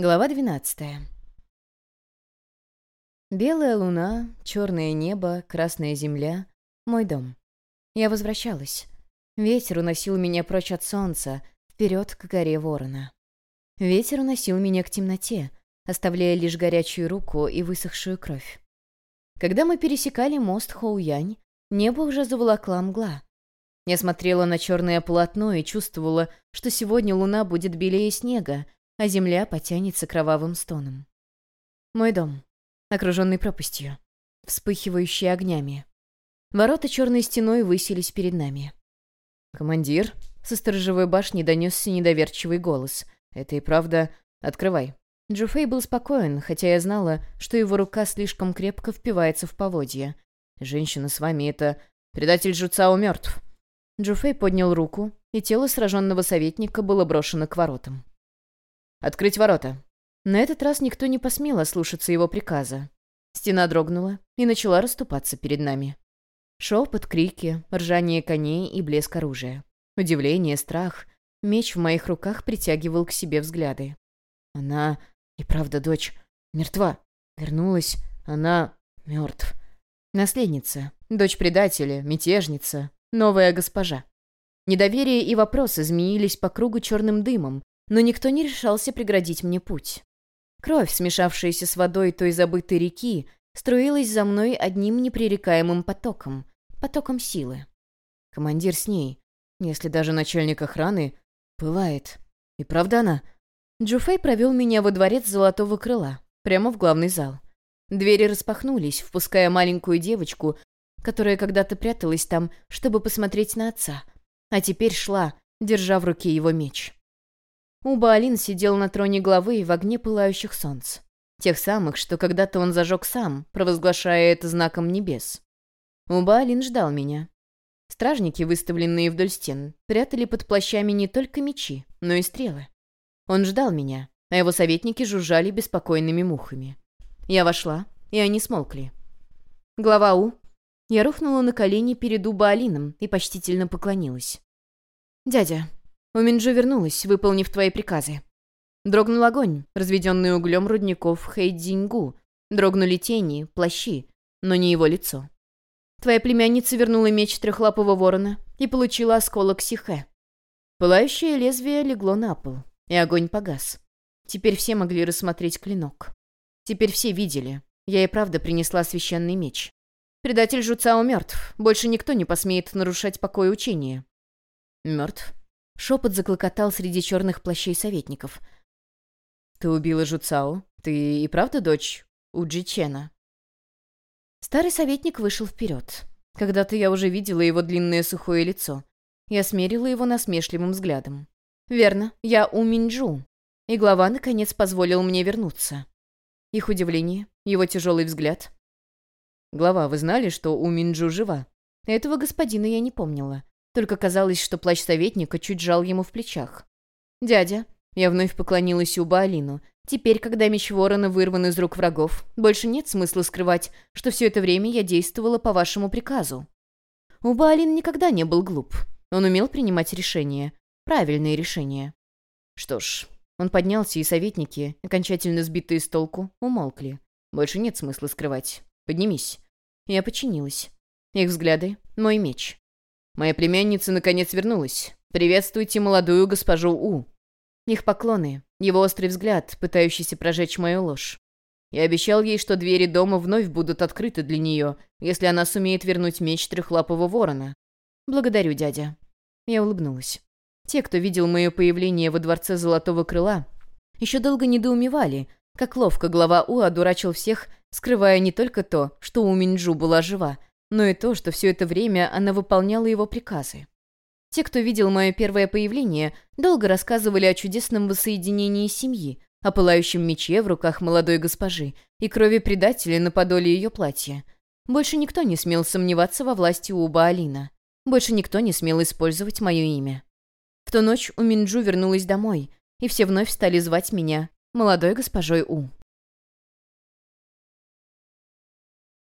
Глава 12. Белая луна, черное небо, красная земля — мой дом. Я возвращалась. Ветер уносил меня прочь от солнца, вперед к горе ворона. Ветер уносил меня к темноте, оставляя лишь горячую руку и высохшую кровь. Когда мы пересекали мост Хоуянь, небо уже заволокла мгла. Я смотрела на черное полотно и чувствовала, что сегодня луна будет белее снега, а земля потянется кровавым стоном. Мой дом, окруженный пропастью, вспыхивающий огнями. Ворота черной стеной высились перед нами. «Командир?» — со сторожевой башни донесся недоверчивый голос. «Это и правда... Открывай». Джуфей был спокоен, хотя я знала, что его рука слишком крепко впивается в поводья. «Женщина с вами — это... Предатель Жуцао мертв». Джуфей поднял руку, и тело сраженного советника было брошено к воротам. «Открыть ворота!» На этот раз никто не посмел ослушаться его приказа. Стена дрогнула и начала расступаться перед нами. Шепот, крики, ржание коней и блеск оружия. Удивление, страх. Меч в моих руках притягивал к себе взгляды. Она, и правда дочь, мертва. Вернулась, она мертв. Наследница, дочь предателя, мятежница, новая госпожа. Недоверие и вопросы змеились по кругу черным дымом, но никто не решался преградить мне путь. Кровь, смешавшаяся с водой той забытой реки, струилась за мной одним непререкаемым потоком, потоком силы. Командир с ней, если даже начальник охраны, пылает. И правда она? Джуфей провел меня во дворец Золотого Крыла, прямо в главный зал. Двери распахнулись, впуская маленькую девочку, которая когда-то пряталась там, чтобы посмотреть на отца, а теперь шла, держа в руке его меч. Убаалин сидел на троне главы в огне пылающих солнц. Тех самых, что когда-то он зажег сам, провозглашая это знаком небес. Убаалин ждал меня. Стражники, выставленные вдоль стен, прятали под плащами не только мечи, но и стрелы. Он ждал меня, а его советники жужжали беспокойными мухами. Я вошла, и они смолкли. Глава У. Я рухнула на колени перед Убаалином и почтительно поклонилась. «Дядя, у Минджу вернулась, выполнив твои приказы. Дрогнул огонь, разведенный углем рудников Хэйдзиньгу. Дрогнули тени, плащи, но не его лицо. Твоя племянница вернула меч трехлапого ворона и получила осколок сихе. Пылающее лезвие легло на пол, и огонь погас. Теперь все могли рассмотреть клинок. Теперь все видели. Я и правда принесла священный меч. Предатель Жуцао мертв. Больше никто не посмеет нарушать покой учения. Мертв? Шепот заклокотал среди черных плащей советников. «Ты убила Жуцао? Ты и правда дочь Уджичена?» Старый советник вышел вперед. Когда-то я уже видела его длинное сухое лицо. Я смерила его насмешливым взглядом. «Верно, я У Минджу». И глава, наконец, позволил мне вернуться. Их удивление, его тяжелый взгляд. «Глава, вы знали, что У Минджу жива?» Этого господина я не помнила. Только казалось, что плащ советника чуть жал ему в плечах. «Дядя», — я вновь поклонилась Уба Алину, «теперь, когда меч ворона вырван из рук врагов, больше нет смысла скрывать, что все это время я действовала по вашему приказу». Уба Алин никогда не был глуп. Он умел принимать решения. Правильные решения. Что ж, он поднялся, и советники, окончательно сбитые с толку, умолкли. Больше нет смысла скрывать. Поднимись. Я подчинилась. Их взгляды — мой меч. Моя племянница наконец вернулась. Приветствуйте молодую госпожу У. Их поклоны, его острый взгляд, пытающийся прожечь мою ложь. Я обещал ей, что двери дома вновь будут открыты для нее, если она сумеет вернуть меч трехлапого ворона. Благодарю, дядя. Я улыбнулась. Те, кто видел мое появление во дворце Золотого Крыла, еще долго недоумевали, как ловко глава У одурачил всех, скрывая не только то, что У Минджу была жива, но и то, что все это время она выполняла его приказы. Те, кто видел мое первое появление, долго рассказывали о чудесном воссоединении семьи, о пылающем мече в руках молодой госпожи и крови предателя на подоле ее платья. Больше никто не смел сомневаться во власти Уба Алина. Больше никто не смел использовать мое имя. В ту ночь у Минджу вернулась домой, и все вновь стали звать меня молодой госпожой У.